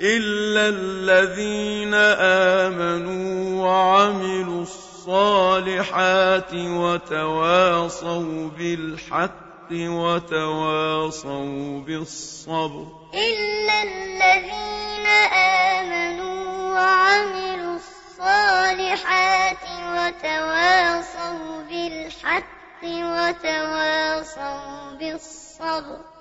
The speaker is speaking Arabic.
إلا الذين آمنوا وعملوا الصالحات وتواصوا بالحق وتواصوا بالصبر إلا الذين آمنوا وعملوا الصالحات وتواصوا بالحق وتواصوا بالصبر